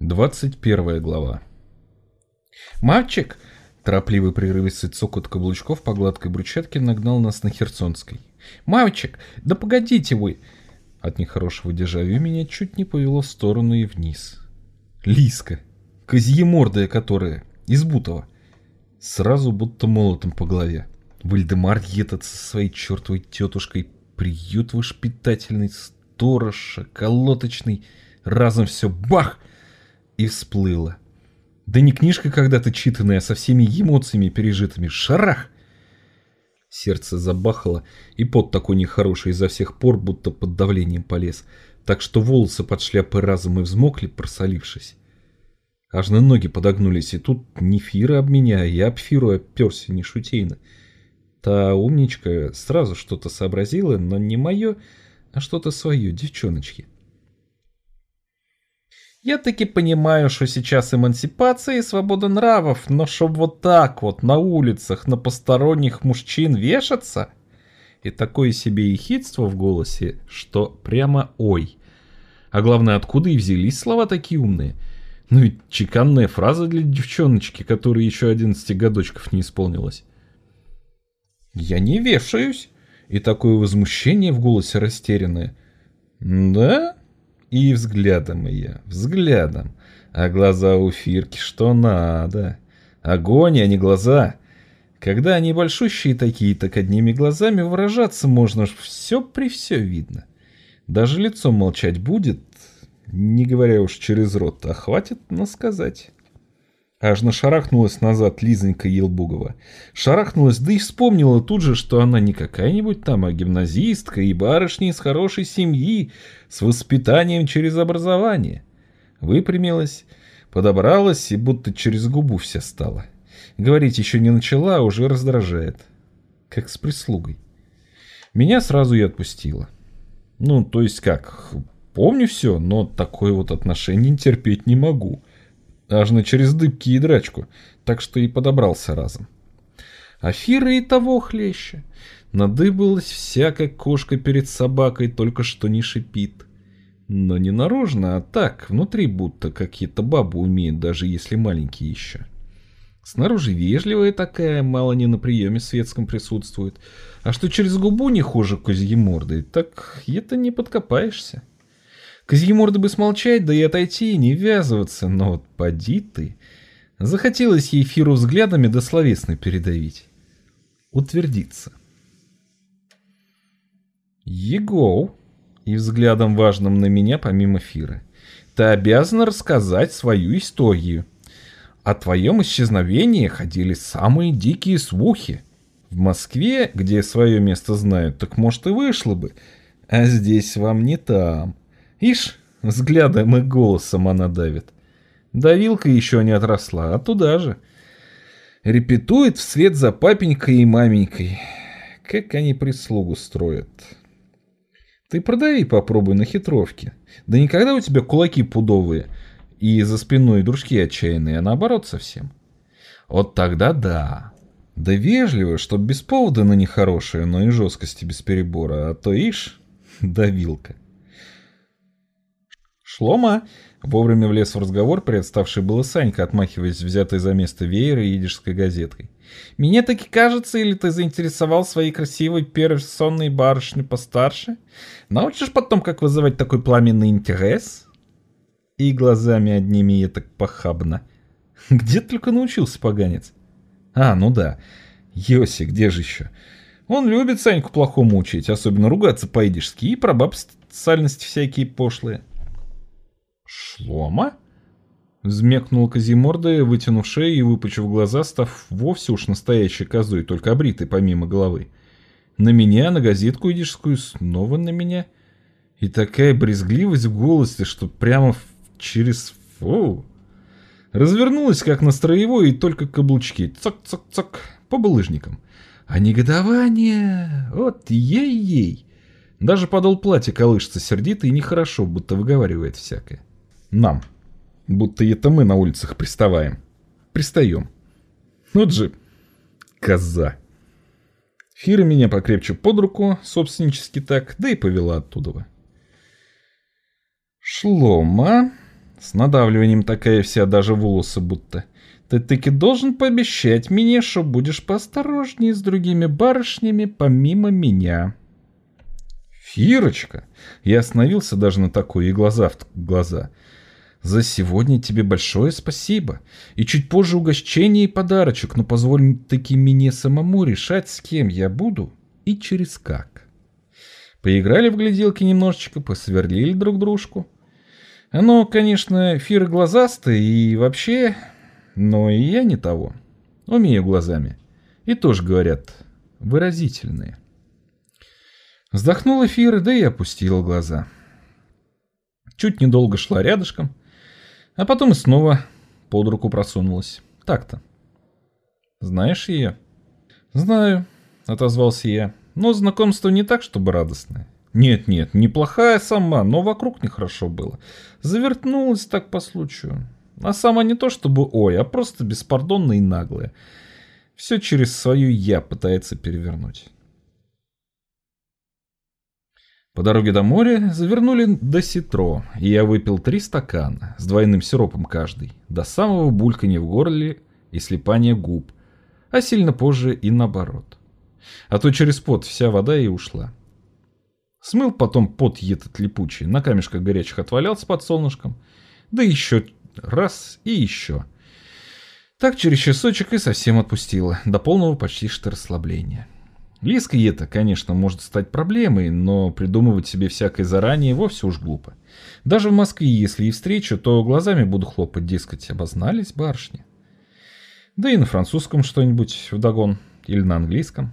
21 глава. «Мальчик!» Торопливый прерывистый цокот каблучков по гладкой брусчатке нагнал нас на Херсонской. «Мальчик! Да погодите вы!» От нехорошего дежавю меня чуть не повело в сторону и вниз. Лиска! Козьемордая которая! Из Бутова! Сразу будто молотом по голове. Вальдемар этот со своей чертовой тетушкой, приют воспитательный, сторож, шоколоточный, разом все бах! И всплыла. Да не книжка когда-то читанная, а со всеми эмоциями пережитыми. Шарах! Сердце забахало, и пот такой нехороший изо всех пор, будто под давлением полез, так что волосы под шляпой разом и взмокли, просолившись. Аж на ноги подогнулись, и тут не Фира об меня, я об Фиру оперся не шутейно. Та умничка сразу что-то сообразила, но не мое, а что-то свое, девчоночки. Я таки понимаю, что сейчас эмансипация и свобода нравов, но чтоб вот так вот на улицах на посторонних мужчин вешаться... И такое себе ехидство в голосе, что прямо ой. А главное, откуда и взялись слова такие умные? Ну ведь чеканная фраза для девчоночки, которой еще 11 годочков не исполнилось. Я не вешаюсь. И такое возмущение в голосе растерянное. Да? И взглядом ее, взглядом. А глаза у Фирки что надо. Огонь, а не глаза. Когда они большущие такие, так одними глазами выражаться можно, все при все видно. Даже лицом молчать будет, не говоря уж через рот, а хватит насказать. Аж нашарахнулась назад Лизонька Елбугова. Шарахнулась, да и вспомнила тут же, что она не какая-нибудь там, а гимназистка и барышня из хорошей семьи, с воспитанием через образование. Выпрямилась, подобралась и будто через губу вся стала. Говорить еще не начала, а уже раздражает. Как с прислугой. Меня сразу и отпустила. Ну, то есть как, помню все, но такое вот отношение терпеть не могу аж на через дыбки и драчку, так что и подобрался разом. Афира и того хлеще. Надыбалась вся, как кошка перед собакой, только что не шипит. Но не наружно, а так, внутри будто какие-то бабы умеют, даже если маленькие еще. Снаружи вежливая такая, мало не на приеме светском присутствует. А что через губу не хуже козьей мордой, так это не подкопаешься. Козьеморда бы смолчать, да и отойти, и не ввязываться, но вот поди ты. Захотелось ей Фиру взглядами да словесно передавить. Утвердиться. Егоу, и взглядом важным на меня помимо Фиры, ты обязана рассказать свою историю. О твоем исчезновении ходили самые дикие слухи. В Москве, где свое место знают, так может и вышло бы, а здесь вам не там. Ишь, взглядом и голосом она давит. Давилка еще не отросла, а туда же. Репетует вслед за папенькой и маменькой. Как они прислугу строят. Ты продави попробуй на хитровке. Да никогда у тебя кулаки пудовые и за спиной дружки отчаянные, а наоборот совсем. Вот тогда да. Да вежливо, чтоб без повода на нехорошее, но и жесткости без перебора, а то ишь, давилка. «Шлома!» Вовремя влез в разговор представший было Санька, отмахиваясь взятой за место веера и идишской газеткой. «Мне таки кажется, или ты заинтересовал своей красивой персонной барышни постарше? Научишь потом, как вызывать такой пламенный интерес?» И глазами одними я так похабно. Где только научился поганец? А, ну да. Йоси, где же еще? Он любит Саньку плохому учить, особенно ругаться по-идишски и про баб всякие пошлые. «Шлома?» Взмекнул Казиморда, вытянув шею и выпучив глаза, став вовсе уж настоящей козой, только обритой помимо головы. На меня, на газетку идишскую, снова на меня. И такая брезгливость в голосе, что прямо через... Фу! Развернулась, как на строевой, и только каблучки. Цок-цок-цок, по булыжникам. А негодование... Вот ей-ей! Даже подол платья колышется сердито и нехорошо, будто выговаривает всякое. Нам. Будто это мы на улицах приставаем. Пристаем. Вот же коза. Фира меня покрепче под руку, собственнически так, да и повела оттуда. Шлома, С надавливанием такая вся, даже волосы будто. Ты таки должен пообещать мне, что будешь поосторожнее с другими барышнями помимо меня. Фирочка! Я остановился даже на такое, и глаза в глаза. За сегодня тебе большое спасибо. И чуть позже угощение и подарочек, но позволь таки мне самому решать, с кем я буду и через как. Поиграли в гляделки немножечко, посверлили друг дружку. Оно, конечно, фиры глазастые и вообще но и я не того. Умею глазами. И тоже, говорят, выразительные. Вздохнула Фира, да и опустила глаза. Чуть недолго шла рядышком, а потом и снова под руку просунулась. Так-то. Знаешь ее? Знаю, отозвался я. Но знакомство не так, чтобы радостное. Нет-нет, неплохая сама, но вокруг нехорошо было. Завертнулась так по случаю. А сама не то чтобы ой, а просто беспардонная и наглая. Все через свою «я» пытается перевернуть. По дороге до моря завернули до ситро, и я выпил три стакана с двойным сиропом каждый, до самого булькания в горле и слепания губ, а сильно позже и наоборот. А то через пот вся вода и ушла. Смыл потом пот этот липучий, на камешках горячих отвалялся под солнышком, да еще Раз и еще. Так через часочек и совсем отпустила, до полного почти что расслабления. Лиска это, конечно, может стать проблемой, но придумывать себе всякое заранее вовсе уж глупо. Даже в Москве, если и встречу, то глазами буду хлопать, дескать, обознались барышни. Да и на французском что-нибудь вдогон, или на английском.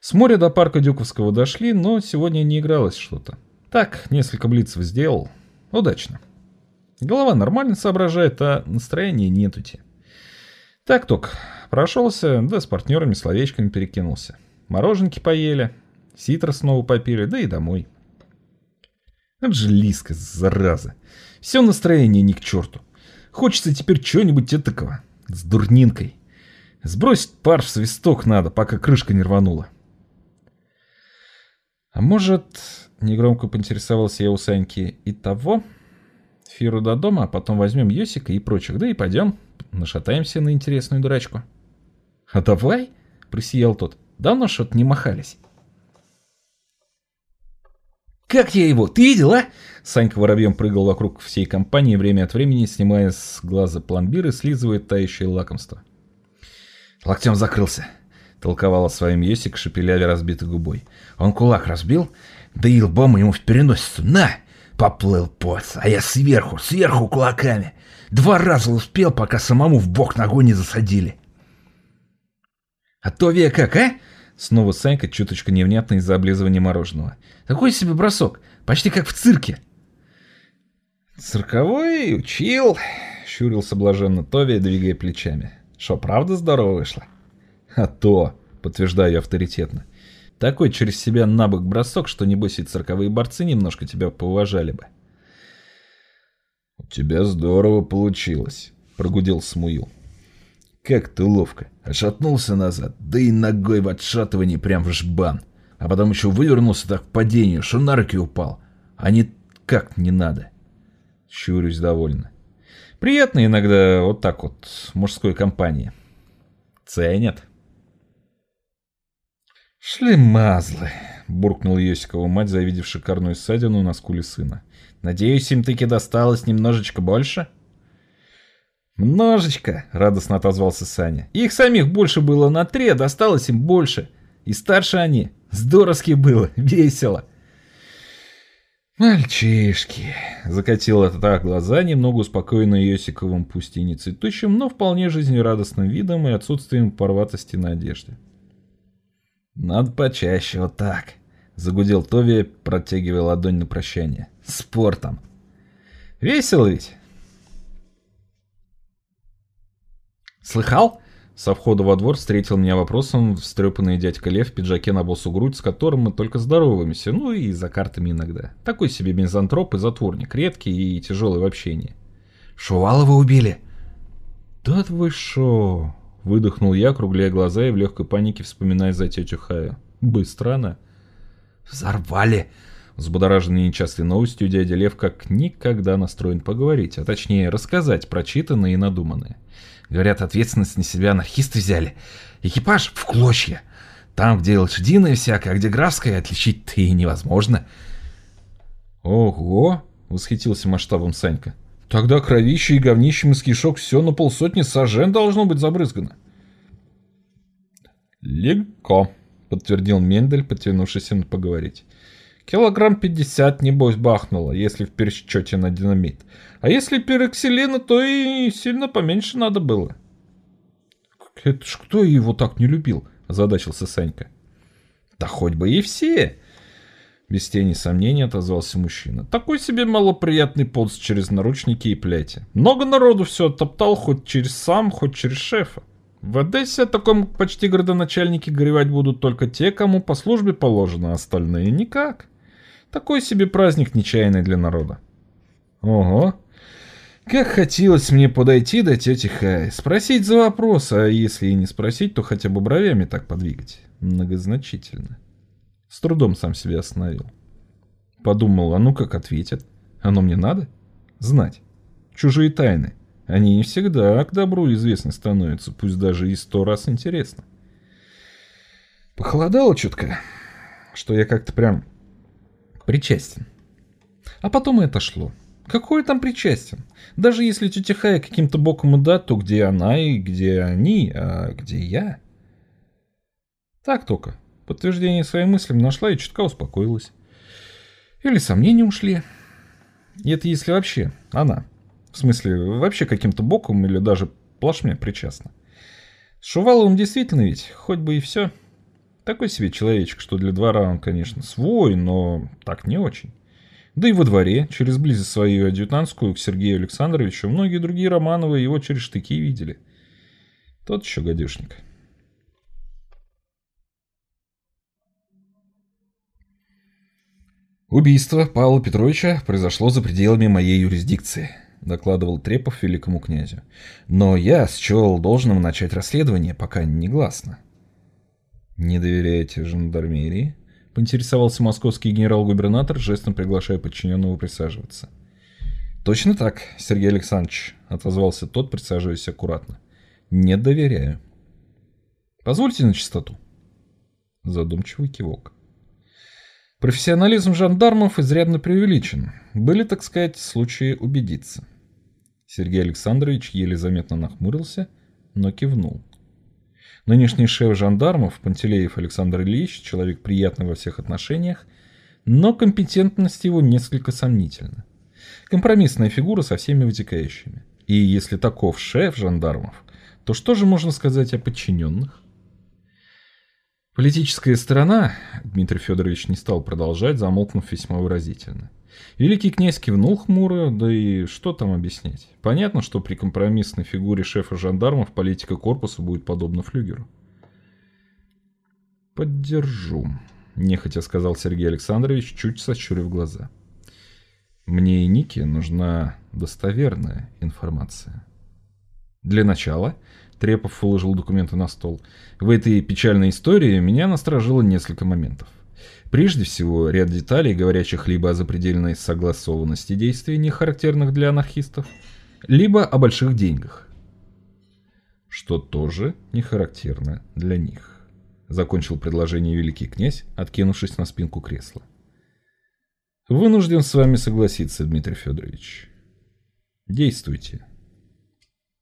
С моря до парка Дюковского дошли, но сегодня не игралось что-то. Так, несколько блицев сделал. Удачно. Голова нормально соображает, а настроения нетути. Так только, прошелся, да с партнерами словечками перекинулся. Мороженки поели, ситро снова попили, да и домой. Это же Лиска, зараза. Все настроение ни к черту. Хочется теперь чего-нибудь этакого, с дурнинкой. Сбросить пар в свисток надо, пока крышка не рванула. А может, негромко поинтересовался я у Саньки, и того... Фиру до дома, а потом возьмем Йосика и прочих, да и пойдем, нашатаемся на интересную дурачку. А давай, просиял тот, давно что-то не махались. «Как я его? Ты видел, а?» Санька воробьем прыгал вокруг всей компании, время от времени снимая с глаза пломбир и слизывая тающее лакомство. «Локтем закрылся», — толковала своим Йосик, шепелявя разбитой губой. «Он кулак разбил, да и лбом ему в переносицу. На!» Поплыл пот, а я сверху, сверху кулаками. Два раза успел, пока самому в бок ногой не засадили. А то ве как, а? Снова Санька чуточку невнятно из-за облизывания мороженого. Такой себе бросок, почти как в цирке. Цирковой учил, щурился блаженно Тови, двигая плечами. Шо, правда здорово вышло? А то, подтверждаю авторитетно. Такой через себя набок бросок, что небось и цирковые борцы немножко тебя поуважали бы. «У тебя здорово получилось», — прогудел Смуил. «Как ты ловко. Отшатнулся назад, да и ногой в отшатывании прям в жбан. А потом еще вывернулся так в падении, что на руки упал. А не как не надо». Щурюсь довольно. Приятно иногда вот так вот мужской компании. Ценят. «Шлемазлы!» — буркнул Йосикова мать, завидев шикарную ссадину на скуле сына. «Надеюсь, им таки досталось немножечко больше?» «Множечко!» — радостно отозвался Саня. «Их самих больше было на три, а досталось им больше. И старше они. Здоровски было, весело!» «Мальчишки!» — закатил так глаза, немного успокоенный Йосиковым, пусть и не цветущим, но вполне жизнерадостным видом и отсутствием порватости на одежде. «Надо почаще вот так», — загудел Тови, протягивая ладонь на прощание. «Спортом». «Весело ведь?» «Слыхал?» Со входа во двор встретил меня вопросом встрепанный дядька Лев в пиджаке на босу грудь, с которым мы только здороваемся, ну и за картами иногда. Такой себе мизантроп и затворник, редкий и тяжелый в общении. «Шувалова убили?» «Да вы шо?» Выдохнул я, округляя глаза и в легкой панике вспоминая за тетю Хаю. Быстро она. «Взорвали!» — Взбудораженный нечастой новостью, дядя Лев как никогда настроен поговорить, а точнее рассказать прочитанное и надуманное. Говорят, ответственность на себя анархисты взяли. Экипаж в клочья. Там, где лошадиная всякая, а где графская, отличить-то и невозможно. Ого, восхитился масштабом Санька. Тогда кровище и говнищем из кишок все на полсотни сажен должно быть забрызгано. Легко, подтвердил Мендель, подтянувшись на поговорить. Килограмм пятьдесят, небось, бахнуло, если в пересчете на динамит. А если пероксилина, то и сильно поменьше надо было. Это ж кто его так не любил? Озадачился Санька. Да хоть бы и все. Без тени сомнений отозвался мужчина. Такой себе малоприятный полз через наручники и пляти. Много народу все оттоптал, хоть через сам, хоть через шефа. В Одессе о таком почти городоначальнике горевать будут только те, кому по службе положено, а остальные никак. Такой себе праздник нечаянный для народа. Ого. Как хотелось мне подойти до тети Хай, спросить за вопрос, а если и не спросить, то хотя бы бровями так подвигать. Многозначительно. С трудом сам себя остановил. Подумал, а ну как ответят? Оно мне надо? Знать. Чужие тайны. Они не всегда к добру известны становятся, пусть даже и сто раз интересно. Похолодало чутко, что я как-то прям причастен. А потом и отошло. Какое там причастен? Даже если тетя Хая каким-то боком и да, то где она и где они, а где я? Так только. Подтверждение своим мыслям нашла и чутка успокоилась. Или сомнения ушли. И это если вообще она. В смысле, вообще каким-то боком или даже плашмя причастна. С Шуваловым действительно ведь, хоть бы и все. Такой себе человечек, что для двора он, конечно, свой, но так не очень. Да и во дворе, через близость свою адъютантскую к Сергею Александровичу, многие другие Романовы его через штыки видели. Тот еще гадюшник. «Убийство Павла Петровича произошло за пределами моей юрисдикции», докладывал Трепов великому князю. «Но я счел должным начать расследование, пока негласно». «Не доверяете жандармерии?» — поинтересовался московский генерал-губернатор, жестом приглашая подчиненного присаживаться. «Точно так, Сергей Александрович», — отозвался тот, присаживаясь аккуратно. «Не доверяю». «Позвольте на чистоту». Задумчивый кивок. Профессионализм жандармов изрядно преувеличен. Были, так сказать, случаи убедиться. Сергей Александрович еле заметно нахмурился, но кивнул. Нынешний шеф жандармов, Пантелеев Александр Ильич, человек приятный во всех отношениях, но компетентность его несколько сомнительна. Компромиссная фигура со всеми вытекающими. И если таков шеф жандармов, то что же можно сказать о подчиненных? Политическая сторона, Дмитрий Федорович не стал продолжать, замолкнув весьма выразительно. Великий князь кивнул хмуро, да и что там объяснять? Понятно, что при компромиссной фигуре шефа жандармов политика корпуса будет подобна флюгеру. «Поддержу», — нехотя сказал Сергей Александрович, чуть сощурив глаза. «Мне и Нике нужна достоверная информация». «Для начала», — Трепов выложил документы на стол, — «в этой печальной истории меня насторожило несколько моментов. Прежде всего, ряд деталей, говорящих либо о запредельной согласованности действий, не характерных для анархистов, либо о больших деньгах, что тоже не характерно для них. Закончил предложение великий князь, откинувшись на спинку кресла. Вынужден с вами согласиться, Дмитрий Федорович. Действуйте.